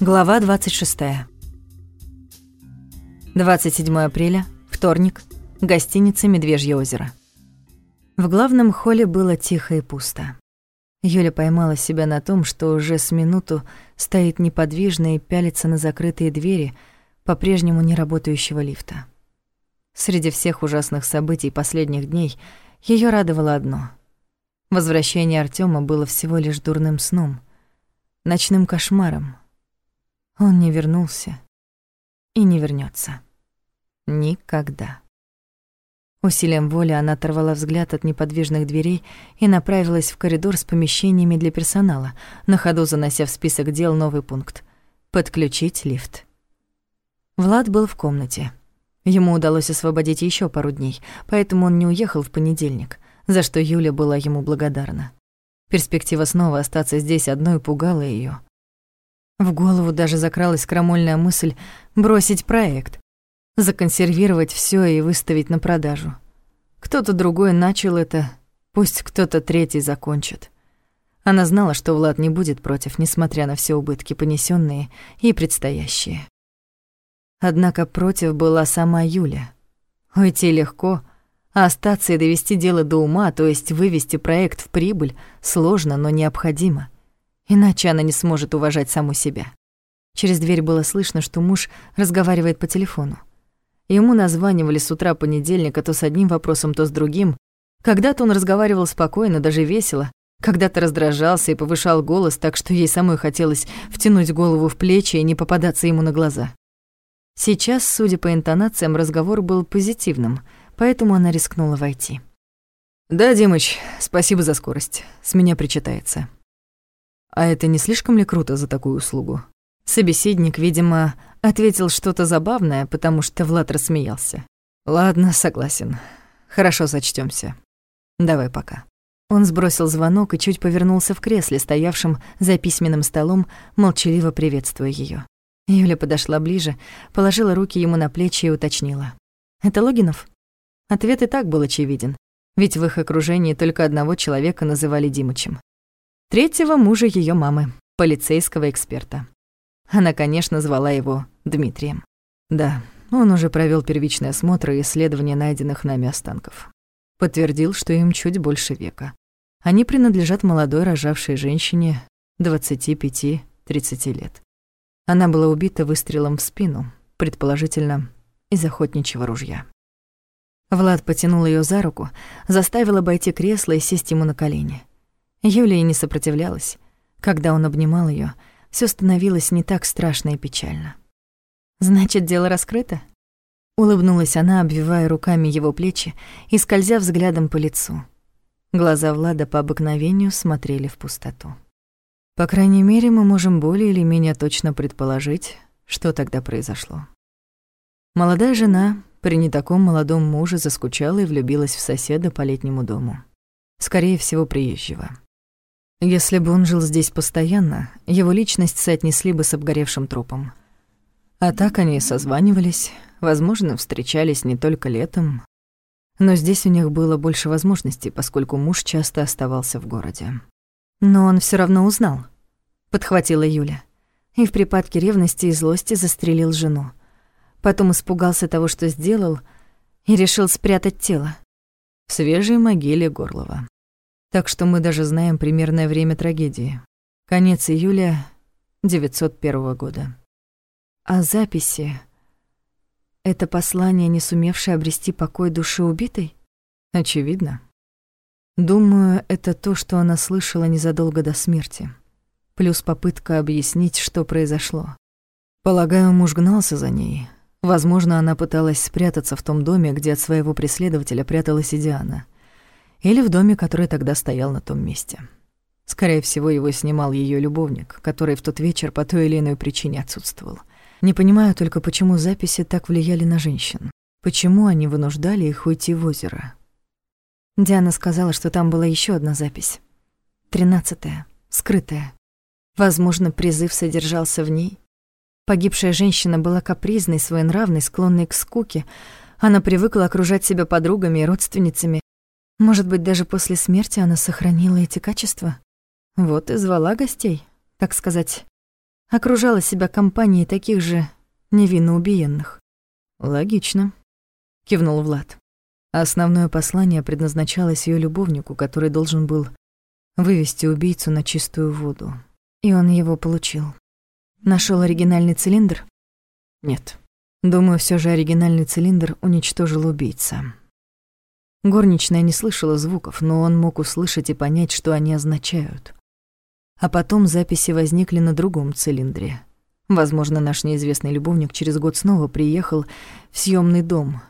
Глава 26. 27 апреля, вторник, гостиница «Медвежье озеро». В главном холле было тихо и пусто. Юля поймала себя на том, что уже с минуту стоит неподвижно и пялится на закрытые двери по-прежнему не работающего лифта. Среди всех ужасных событий последних дней ее радовало одно. Возвращение Артема было всего лишь дурным сном, ночным кошмаром, он не вернулся и не вернется. Никогда. Усилием воли она оторвала взгляд от неподвижных дверей и направилась в коридор с помещениями для персонала, на ходу занося в список дел новый пункт — подключить лифт. Влад был в комнате. Ему удалось освободить еще пару дней, поэтому он не уехал в понедельник, за что Юля была ему благодарна. Перспектива снова остаться здесь одной пугала ее. В голову даже закралась крамольная мысль бросить проект, законсервировать все и выставить на продажу. Кто-то другой начал это, пусть кто-то третий закончит. Она знала, что Влад не будет против, несмотря на все убытки, понесенные и предстоящие. Однако против была сама Юля. Уйти легко, а остаться и довести дело до ума, то есть вывести проект в прибыль, сложно, но необходимо. Иначе она не сможет уважать саму себя. Через дверь было слышно, что муж разговаривает по телефону. Ему названивали с утра понедельника то с одним вопросом, то с другим. Когда-то он разговаривал спокойно, даже весело, когда-то раздражался и повышал голос так, что ей самой хотелось втянуть голову в плечи и не попадаться ему на глаза. Сейчас, судя по интонациям, разговор был позитивным, поэтому она рискнула войти. «Да, Димыч, спасибо за скорость. С меня причитается. А это не слишком ли круто за такую услугу? Собеседник, видимо, ответил что-то забавное, потому что Влад рассмеялся. Ладно, согласен. Хорошо, сочтёмся. Давай пока. Он сбросил звонок и чуть повернулся в кресле, стоявшем за письменным столом, молчаливо приветствуя её. Юля подошла ближе, положила руки ему на плечи и уточнила. «Это Логинов?» Ответ и так был очевиден, ведь в их окружении только одного человека называли Димычем третьего мужа ее мамы, полицейского эксперта. Она, конечно, звала его Дмитрием. Да, он уже провел первичный осмотр и исследование найденных нами останков. Подтвердил, что им чуть больше века. Они принадлежат молодой рожавшей женщине 25-30 лет. Она была убита выстрелом в спину, предположительно, из охотничьего ружья. Влад потянул ее за руку, заставил обойти кресло и сесть ему на колени. Юлия не сопротивлялась. Когда он обнимал ее, все становилось не так страшно и печально. «Значит, дело раскрыто?» Улыбнулась она, обвивая руками его плечи и скользя взглядом по лицу. Глаза Влада по обыкновению смотрели в пустоту. По крайней мере, мы можем более или менее точно предположить, что тогда произошло. Молодая жена при не таком молодом муже заскучала и влюбилась в соседа по летнему дому. Скорее всего, приезжего. Если бы он жил здесь постоянно, его личность соотнесли бы с обгоревшим трупом. А так они созванивались, возможно, встречались не только летом, но здесь у них было больше возможностей, поскольку муж часто оставался в городе. Но он все равно узнал, подхватила Юля. И в припадке ревности и злости застрелил жену. Потом испугался того, что сделал, и решил спрятать тело. В свежей могиле Горлова. Так что мы даже знаем примерное время трагедии. Конец июля 901 года. А записи — это послание, не сумевшее обрести покой души убитой? Очевидно. Думаю, это то, что она слышала незадолго до смерти. Плюс попытка объяснить, что произошло. Полагаю, муж гнался за ней. Возможно, она пыталась спрятаться в том доме, где от своего преследователя пряталась и Диана. Или в доме, который тогда стоял на том месте. Скорее всего, его снимал ее любовник, который в тот вечер по той или иной причине отсутствовал. Не понимаю только, почему записи так влияли на женщин. Почему они вынуждали их уйти в озеро? Диана сказала, что там была еще одна запись. Тринадцатая, скрытая. Возможно, призыв содержался в ней. Погибшая женщина была капризной, своенравной, склонной к скуке. Она привыкла окружать себя подругами и родственницами, может быть, даже после смерти она сохранила эти качества? Вот и звала гостей, так сказать, окружала себя компанией таких же невинно убиенных. «Логично», — кивнул Влад. Основное послание предназначалось ее любовнику, который должен был вывести убийцу на чистую воду. И он его получил. Нашел оригинальный цилиндр? Нет. Думаю, все же оригинальный цилиндр уничтожил убийца. Горничная не слышала звуков, но он мог услышать и понять, что они означают. А потом записи возникли на другом цилиндре. Возможно, наш неизвестный любовник через год снова приехал в съемный дом.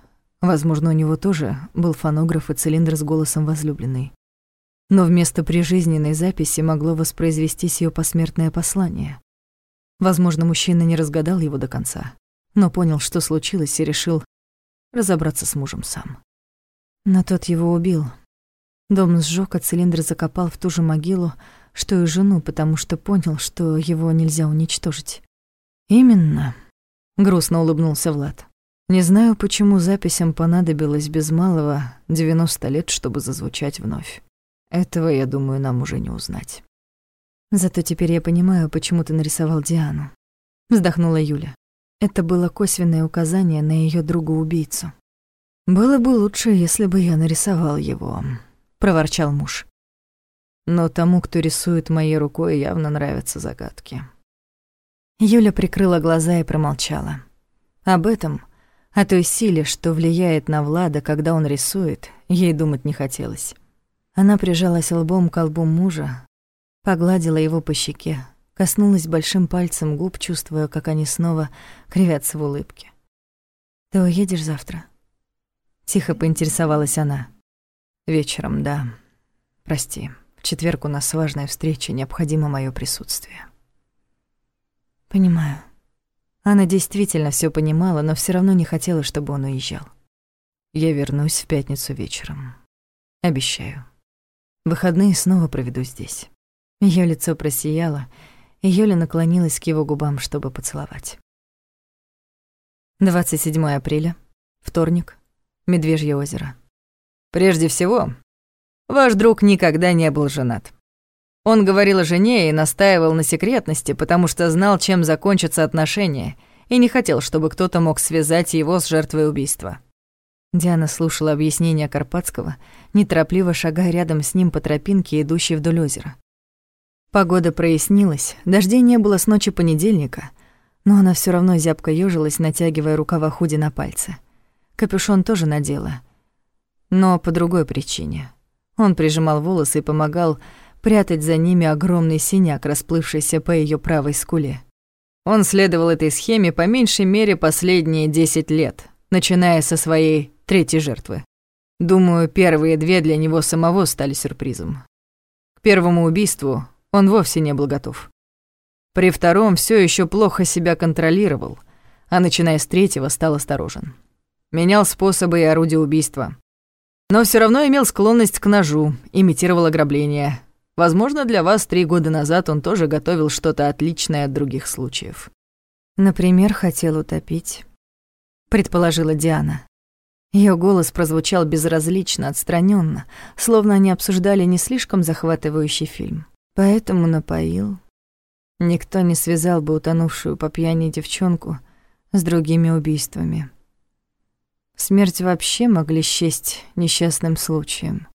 Возможно, у него тоже был фонограф и цилиндр с голосом возлюбленной. Но вместо прижизненной записи могло воспроизвестись ее посмертное послание. Возможно, мужчина не разгадал его до конца, но понял, что случилось, и решил разобраться с мужем сам. Но тот его убил. Дом сжёг, а цилиндр закопал в ту же могилу, что и жену, потому что понял, что его нельзя уничтожить. «Именно», — грустно улыбнулся Влад. «Не знаю, почему записям понадобилось без малого 90 лет, чтобы зазвучать вновь. Этого, я думаю, нам уже не узнать». «Зато теперь я понимаю, почему ты нарисовал Диану», — вздохнула Юля. Это было косвенное указание на ее друга-убийцу. «Было бы лучше, если бы я нарисовал его», — проворчал муж. «Но тому, кто рисует моей рукой, явно нравятся загадки». Юля прикрыла глаза и промолчала. Об этом, о той силе, что влияет на Влада, когда он рисует, ей думать не хотелось. Она прижалась лбом к лбу мужа, погладила его по щеке, коснулась большим пальцем губ, чувствуя, как они снова кривятся в улыбке. «Ты уедешь завтра?» Тихо поинтересовалась она. Вечером, да. Прости. В четверг у нас важная встреча, необходимо мое присутствие. Понимаю. Она действительно все понимала, но все равно не хотела, чтобы он уезжал. Я вернусь в пятницу вечером. Обещаю. Выходные снова проведу здесь. Ее лицо просияло, и Юля наклонилась к его губам, чтобы поцеловать. 27 апреля, вторник, Медвежье озеро. Прежде всего, ваш друг никогда не был женат. Он говорил о жене и настаивал на секретности, потому что знал, чем закончатся отношения, и не хотел, чтобы кто-то мог связать его с жертвой убийства. Диана слушала объяснения Карпатского, неторопливо шагая рядом с ним по тропинке, идущей вдоль озера. Погода прояснилась, дождей не было с ночи понедельника, но она все равно зябко ёжилась, натягивая рукава худи на пальцы. Капюшон тоже надела, но по другой причине. Он прижимал волосы и помогал прятать за ними огромный синяк, расплывшийся по ее правой скуле. Он следовал этой схеме по меньшей мере последние 10 лет, начиная со своей третьей жертвы. Думаю, первые две для него самого стали сюрпризом. К первому убийству он вовсе не был готов. При втором все еще плохо себя контролировал, а начиная с третьего стал осторожен менял способы и орудия убийства. Но все равно имел склонность к ножу, имитировал ограбление. Возможно, для вас три года назад он тоже готовил что-то отличное от других случаев. Например, хотел утопить, предположила Диана. Ее голос прозвучал безразлично, отстраненно, словно они обсуждали не слишком захватывающий фильм. Поэтому напоил. Никто не связал бы утонувшую по пьяни девчонку с другими убийствами. Смерть вообще могли счесть несчастным случаем.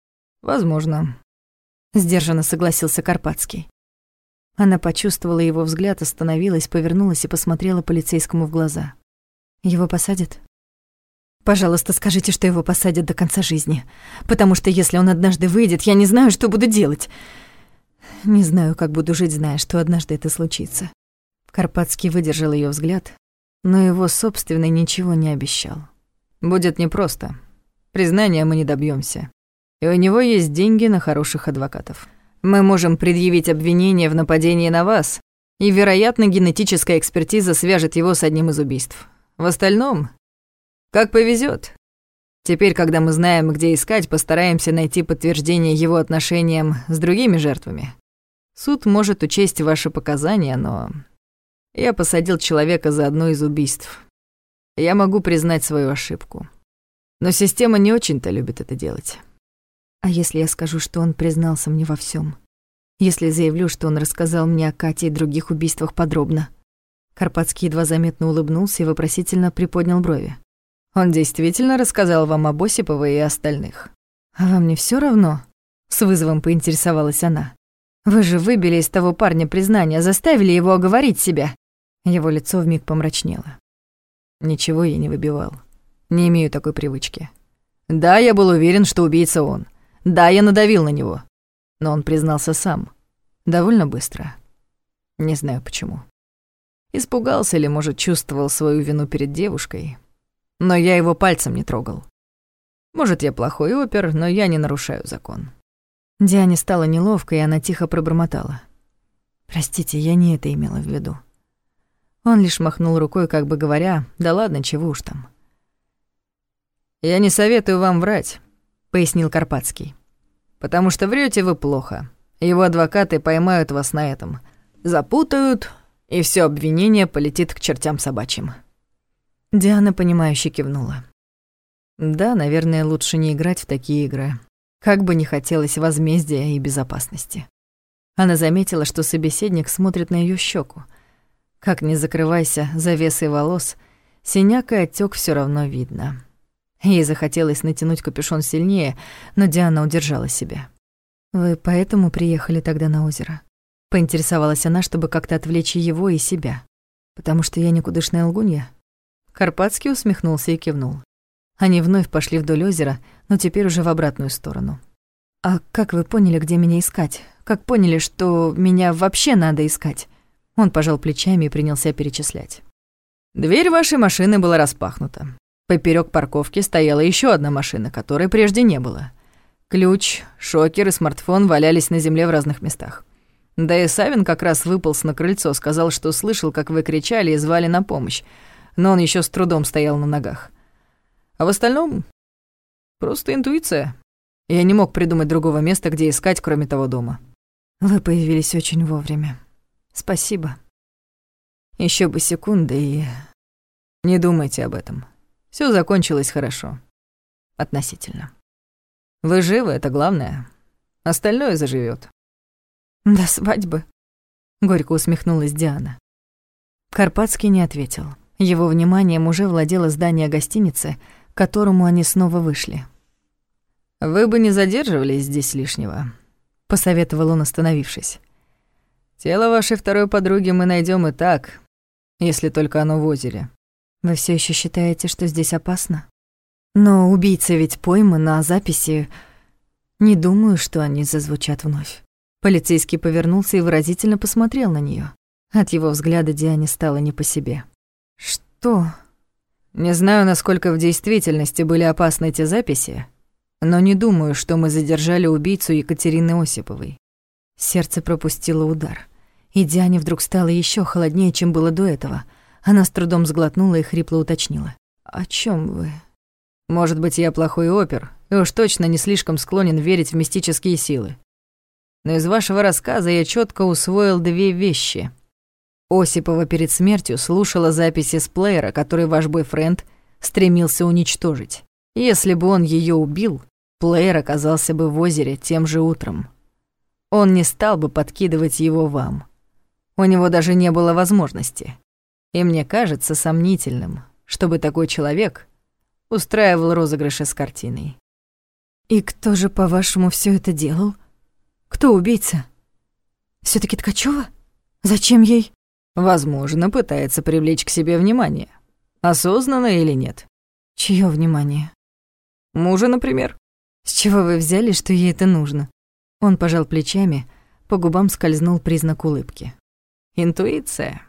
Возможно. Сдержанно согласился Карпатский. Она почувствовала его взгляд, остановилась, повернулась и посмотрела полицейскому в глаза. Его посадят? Пожалуйста, скажите, что его посадят до конца жизни. Потому что если он однажды выйдет, я не знаю, что буду делать. Не знаю, как буду жить, зная, что однажды это случится. Карпатский выдержал ее взгляд, но его собственный ничего не обещал. Будет непросто. Признания мы не добьемся. И у него есть деньги на хороших адвокатов. Мы можем предъявить обвинение в нападении на вас, и, вероятно, генетическая экспертиза свяжет его с одним из убийств. В остальном, как повезет. Теперь, когда мы знаем, где искать, постараемся найти подтверждение его отношениям с другими жертвами. Суд может учесть ваши показания, но я посадил человека за одно из убийств. Я могу признать свою ошибку. Но система не очень-то любит это делать. А если я скажу, что он признался мне во всем? Если заявлю, что он рассказал мне о Кате и других убийствах подробно? Карпатский едва заметно улыбнулся и вопросительно приподнял брови. «Он действительно рассказал вам об Осиповой и остальных?» «А вам не все равно?» — с вызовом поинтересовалась она. «Вы же выбили из того парня признание, заставили его оговорить себя». Его лицо вмиг помрачнело. Ничего я не выбивал. Не имею такой привычки. Да, я был уверен, что убийца он. Да, я надавил на него. Но он признался сам. Довольно быстро. Не знаю почему. Испугался или, может, чувствовал свою вину перед девушкой. Но я его пальцем не трогал. Может, я плохой опер, но я не нарушаю закон. Диане стало неловко, и она тихо пробормотала. «Простите, я не это имела в виду». Он лишь махнул рукой, как бы говоря, «Да ладно, чего уж там». «Я не советую вам врать», — пояснил Карпатский. «Потому что врете вы плохо. Его адвокаты поймают вас на этом. Запутают, и все обвинение полетит к чертям собачьим». Диана, понимающе кивнула. «Да, наверное, лучше не играть в такие игры. Как бы не хотелось возмездия и безопасности». Она заметила, что собеседник смотрит на ее щеку. Как не закрывайся завесой волос, синяк и отек все равно видно. Ей захотелось натянуть капюшон сильнее, но Диана удержала себя. «Вы поэтому приехали тогда на озеро?» Поинтересовалась она, чтобы как-то отвлечь его и себя. «Потому что я никудышная лгунья?» Карпатский усмехнулся и кивнул. Они вновь пошли вдоль озера, но теперь уже в обратную сторону. «А как вы поняли, где меня искать? Как поняли, что меня вообще надо искать?» Он пожал плечами и принялся перечислять. «Дверь вашей машины была распахнута. Поперек парковки стояла еще одна машина, которой прежде не было. Ключ, шокер и смартфон валялись на земле в разных местах. Да и Савин как раз выполз на крыльцо, сказал, что слышал, как вы кричали и звали на помощь, но он еще с трудом стоял на ногах. А в остальном просто интуиция. Я не мог придумать другого места, где искать, кроме того дома. Вы появились очень вовремя. Спасибо. Еще бы секунды и... Не думайте об этом. Все закончилось хорошо. Относительно. Вы живы, это главное. Остальное заживет. До свадьбы. Горько усмехнулась Диана. Карпатский не ответил. Его вниманием уже владело здание гостиницы, к которому они снова вышли. «Вы бы не задерживались здесь лишнего», — посоветовал он, остановившись. «Тело вашей второй подруги мы найдем и так, если только оно в озере». Вы все еще считаете, что здесь опасно? Но убийца ведь пойман, а записи... Не думаю, что они зазвучат вновь. Полицейский повернулся и выразительно посмотрел на нее. От его взгляда Диане стало не по себе. «Что?» «Не знаю, насколько в действительности были опасны эти записи, но не думаю, что мы задержали убийцу Екатерины Осиповой». Сердце пропустило удар, и Диане вдруг стало еще холоднее, чем было до этого — она с трудом сглотнула и хрипло уточнила. «О чем вы?» «Может быть, я плохой опер, и уж точно не слишком склонен верить в мистические силы. Но из вашего рассказа я четко усвоил две вещи. Осипова перед смертью слушала записи с плеера, который ваш бойфренд стремился уничтожить. Если бы он ее убил, плеер оказался бы в озере тем же утром. Он не стал бы подкидывать его вам. У него даже не было возможности. И мне кажется сомнительным, чтобы такой человек устраивал розыгрыши с картиной. И кто же, по-вашему, все это делал? Кто убийца? все таки Ткачева? Зачем ей? Возможно, пытается привлечь к себе внимание. Осознанно или нет? Чье внимание? Мужа, например. С чего вы взяли, что ей это нужно? Он пожал плечами, по губам скользнул признак улыбки. Интуиция.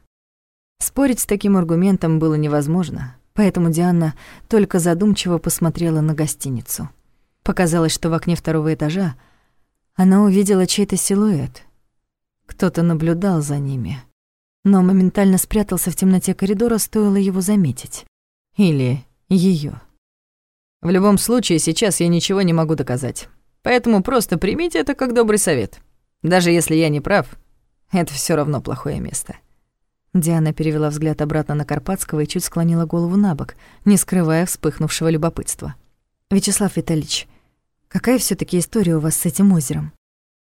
Спорить с таким аргументом было невозможно, поэтому Диана только задумчиво посмотрела на гостиницу. Показалось, что в окне второго этажа она увидела чей-то силуэт. Кто-то наблюдал за ними, но моментально спрятался в темноте коридора, стоило его заметить. Или ее. В любом случае, сейчас я ничего не могу доказать. Поэтому просто примите это как добрый совет. Даже если я не прав, это все равно плохое место. Диана перевела взгляд обратно на Карпатского и чуть склонила голову на бок, не скрывая вспыхнувшего любопытства. «Вячеслав Витальевич, какая все таки история у вас с этим озером?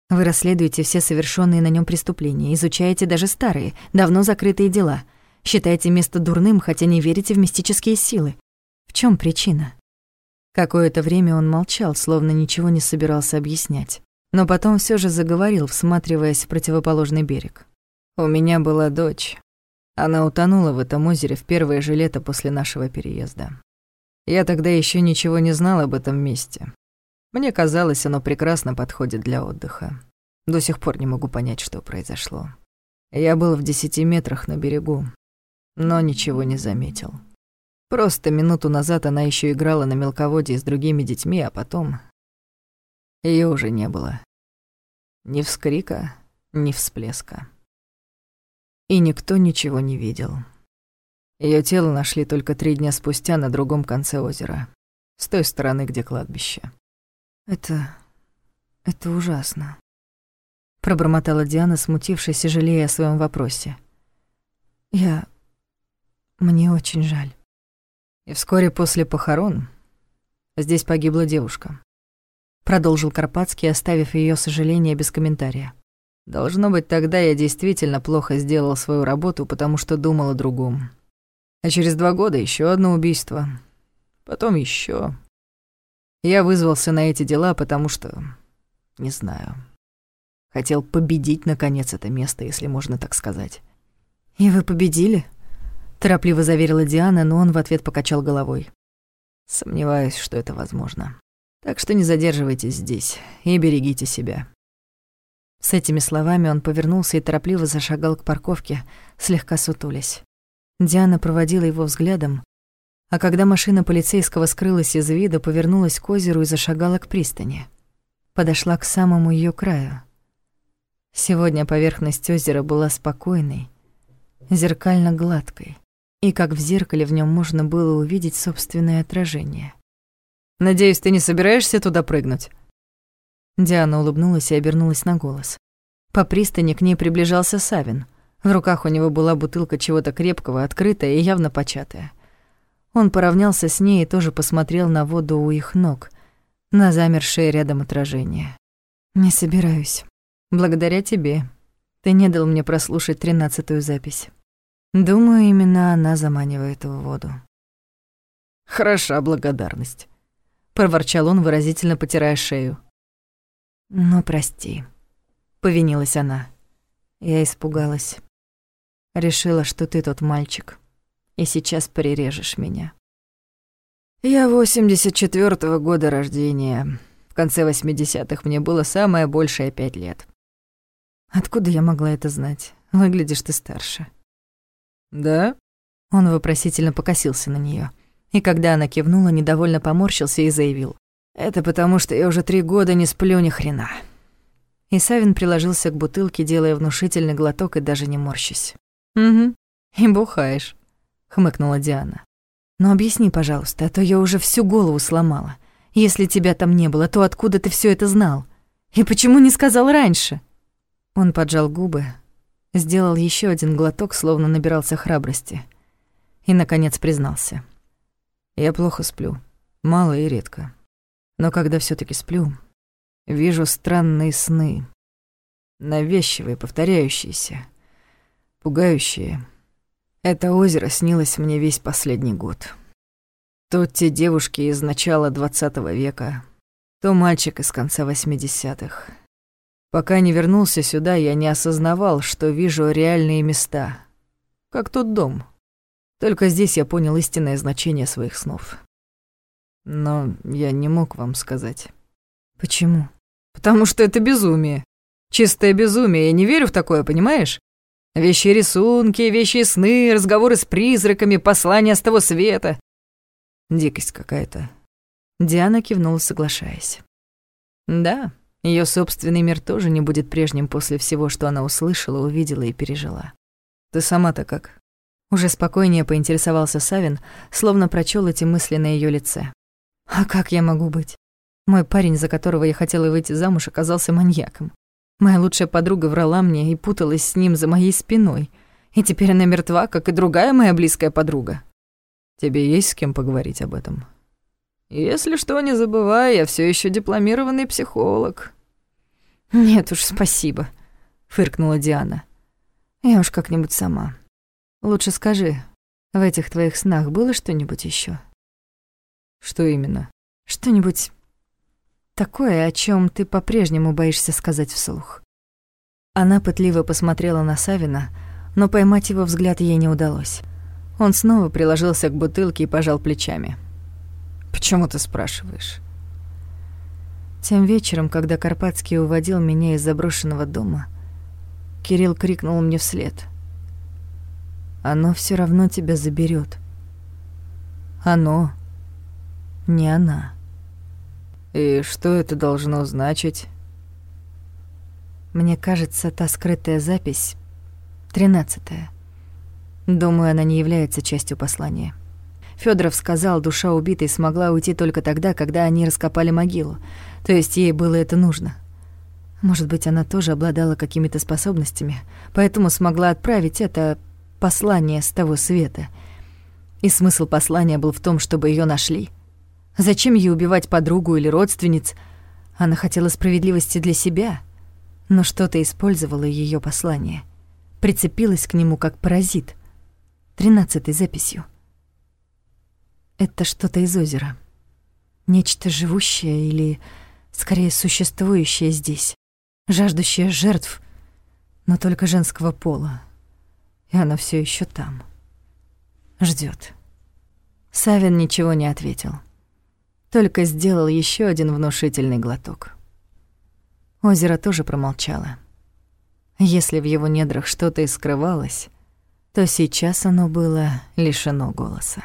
Вы расследуете все совершенные на нем преступления, изучаете даже старые, давно закрытые дела. Считаете место дурным, хотя не верите в мистические силы. В чем причина?» Какое-то время он молчал, словно ничего не собирался объяснять. Но потом все же заговорил, всматриваясь в противоположный берег. «У меня была дочь. Она утонула в этом озере в первое же лето после нашего переезда. Я тогда еще ничего не знал об этом месте. Мне казалось, оно прекрасно подходит для отдыха. До сих пор не могу понять, что произошло. Я был в десяти метрах на берегу, но ничего не заметил. Просто минуту назад она еще играла на мелководье с другими детьми, а потом... ее уже не было. Ни вскрика, ни всплеска. И никто ничего не видел. Ее тело нашли только три дня спустя на другом конце озера, с той стороны, где кладбище. Это... это ужасно. Пробормотала Диана, смутившись и жалея о своем вопросе. Я... мне очень жаль. И вскоре после похорон здесь погибла девушка. Продолжил Карпатский, оставив ее сожаление без комментария. Должно быть, тогда я действительно плохо сделал свою работу, потому что думал о другом. А через два года еще одно убийство. Потом еще. Я вызвался на эти дела, потому что... Не знаю. Хотел победить, наконец, это место, если можно так сказать. «И вы победили?» Торопливо заверила Диана, но он в ответ покачал головой. «Сомневаюсь, что это возможно. Так что не задерживайтесь здесь и берегите себя». С этими словами он повернулся и торопливо зашагал к парковке, слегка сутулясь. Диана проводила его взглядом, а когда машина полицейского скрылась из вида, повернулась к озеру и зашагала к пристани. Подошла к самому ее краю. Сегодня поверхность озера была спокойной, зеркально гладкой, и как в зеркале в нем можно было увидеть собственное отражение. «Надеюсь, ты не собираешься туда прыгнуть?» Диана улыбнулась и обернулась на голос. По пристани к ней приближался Савин. В руках у него была бутылка чего-то крепкого, открытая и явно початая. Он поравнялся с ней и тоже посмотрел на воду у их ног, на замершее рядом отражение. «Не собираюсь. Благодаря тебе. Ты не дал мне прослушать тринадцатую запись. Думаю, именно она заманивает в воду». «Хороша благодарность», — проворчал он, выразительно потирая шею. «Ну, прости», — повинилась она. Я испугалась. Решила, что ты тот мальчик и сейчас перережешь меня. Я 84-го года рождения. В конце 80-х мне было самое большее пять лет. Откуда я могла это знать? Выглядишь ты старше. Да? Он вопросительно покосился на нее, И когда она кивнула, недовольно поморщился и заявил. Это потому, что я уже три года не сплю ни хрена. И Савин приложился к бутылке, делая внушительный глоток и даже не морщась. «Угу, и бухаешь», хмыкнула Диана. Но объясни, пожалуйста, а то я уже всю голову сломала. Если тебя там не было, то откуда ты все это знал? И почему не сказал раньше? Он поджал губы, сделал еще один глоток, словно набирался храбрости, и наконец признался: "Я плохо сплю, мало и редко. Но когда все таки сплю, вижу странные сны, навязчивые, повторяющиеся, пугающие, это озеро снилось мне весь последний год. То те девушки из начала двадцатого века, то мальчик из конца восьмидесятых. Пока не вернулся сюда, я не осознавал, что вижу реальные места, как тот дом. Только здесь я понял истинное значение своих снов. Но я не мог вам сказать. Почему? Потому что это безумие. Чистое безумие. Я не верю в такое, понимаешь? Вещи рисунки, вещи сны, разговоры с призраками, послания с того света. Дикость какая-то. Диана кивнула, соглашаясь. Да, ее собственный мир тоже не будет прежним после всего, что она услышала, увидела и пережила. Ты сама-то как? Уже спокойнее поинтересовался Савин, словно прочел эти мысли на ее лице. А как я могу быть? Мой парень, за которого я хотела выйти замуж, оказался маньяком. Моя лучшая подруга врала мне и путалась с ним за моей спиной. И теперь она мертва, как и другая моя близкая подруга. Тебе есть с кем поговорить об этом? Если что, не забывай, я все еще дипломированный психолог. Нет уж, спасибо, фыркнула Диана. Я уж как-нибудь сама. Лучше скажи, в этих твоих снах было что-нибудь еще? Что именно? Что-нибудь такое, о чем ты по-прежнему боишься сказать вслух. Она пытливо посмотрела на Савина, но поймать его взгляд ей не удалось. Он снова приложился к бутылке и пожал плечами. «Почему ты спрашиваешь?» Тем вечером, когда Карпатский уводил меня из заброшенного дома, Кирилл крикнул мне вслед. «Оно все равно тебя заберет. Оно, не она». «И что это должно значить?» Мне кажется, та скрытая запись — тринадцатая. Думаю, она не является частью послания. Федоров сказал, душа убитой смогла уйти только тогда, когда они раскопали могилу. То есть ей было это нужно. Может быть, она тоже обладала какими-то способностями, поэтому смогла отправить это послание с того света. И смысл послания был в том, чтобы ее нашли — Зачем ей убивать подругу или родственниц? Она хотела справедливости для себя, но что-то использовало ее послание. Прицепилась к нему как паразит. Тринадцатой записью. Это что-то из озера. Нечто живущее или, скорее, существующее здесь. Жаждущее жертв, но только женского пола. И она все еще там. ждет. Савин ничего не ответил только сделал еще один внушительный глоток. Озеро тоже промолчало. Если в его недрах что-то и скрывалось, то сейчас оно было лишено голоса.